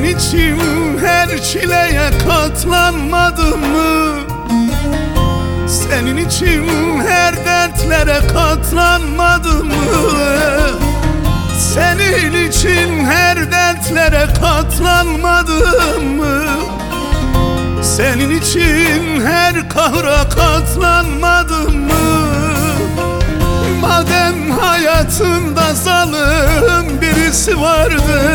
için her çileye katlanmadım mı? Senin için her dertlere katlanmadım mı? Senin için her dertlere katlanmadım mı? Senin için her kahra katlanmadım mı? Madem hayatında zalim birisi vardır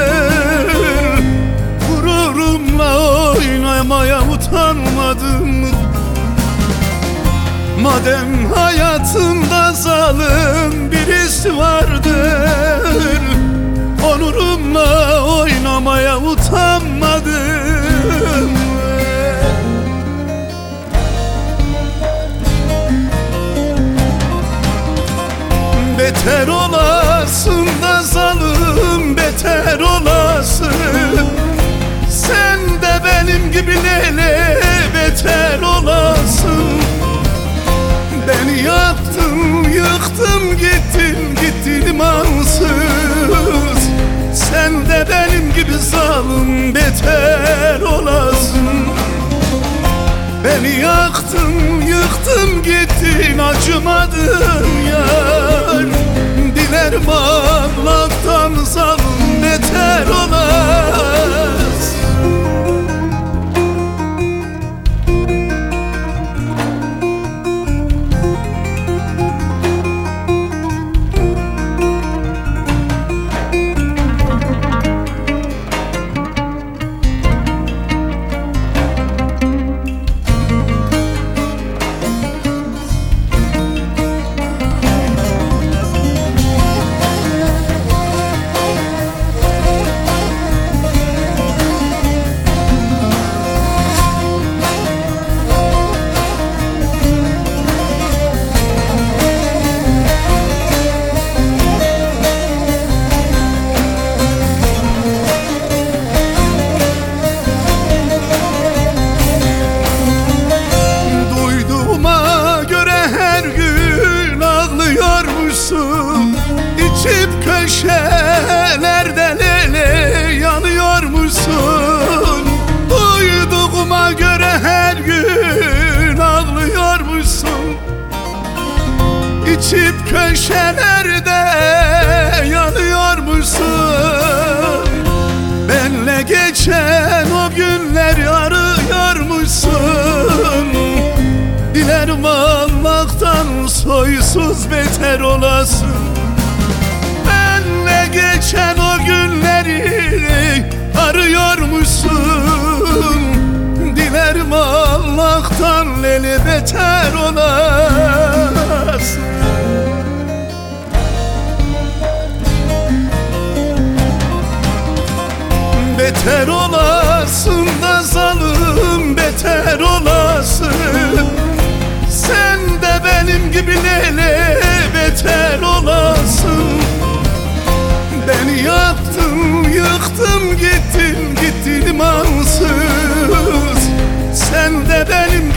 Madem hayatında zalim birisi vardır. Onurumla oynamaya utanmadım? Beter olasın da zalim beter olasın. Sen de benim gibi lele beter olasın yaktın yıktın gittin gittin imansız Sen de benim gibi zalim beter olasın. Beni yaktın, yıktın, gittin, acımadın yar. Dilerim Allah'tan köşelerde lele yanıyormuşsun Duyduğuma göre her gün ağlıyormuşsun İçip köşelerde yanıyormuşsun Benle geçen o günleri arıyormuşsun Dilerim Allah'tan soysuz beter olasın Leli beter olasın. Beter olasın da zalim beter olasın. Sen de benim gibi lele beter olasın. Beni yaktın, yıktın, gittin, gittin imansız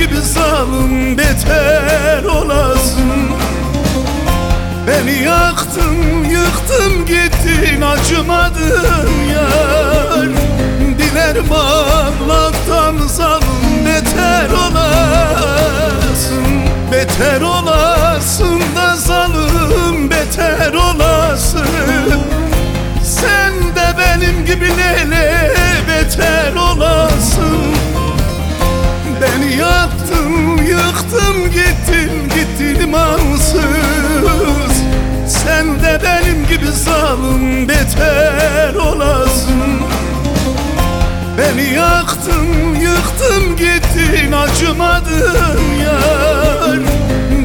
gibi zalim beter olasın. Beni yaktın, yıktın, gittin, acımadın yar. Dilerim Allah'tan zalim beter olasın Beter olasın Yıktım gittim gittim ansız. Sen de benim gibi zalim beter olasın. Beni yaktın yıktın gittin acımadın yar.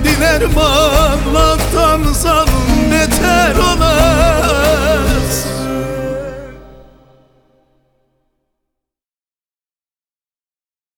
Dilerim Allah'tan sağ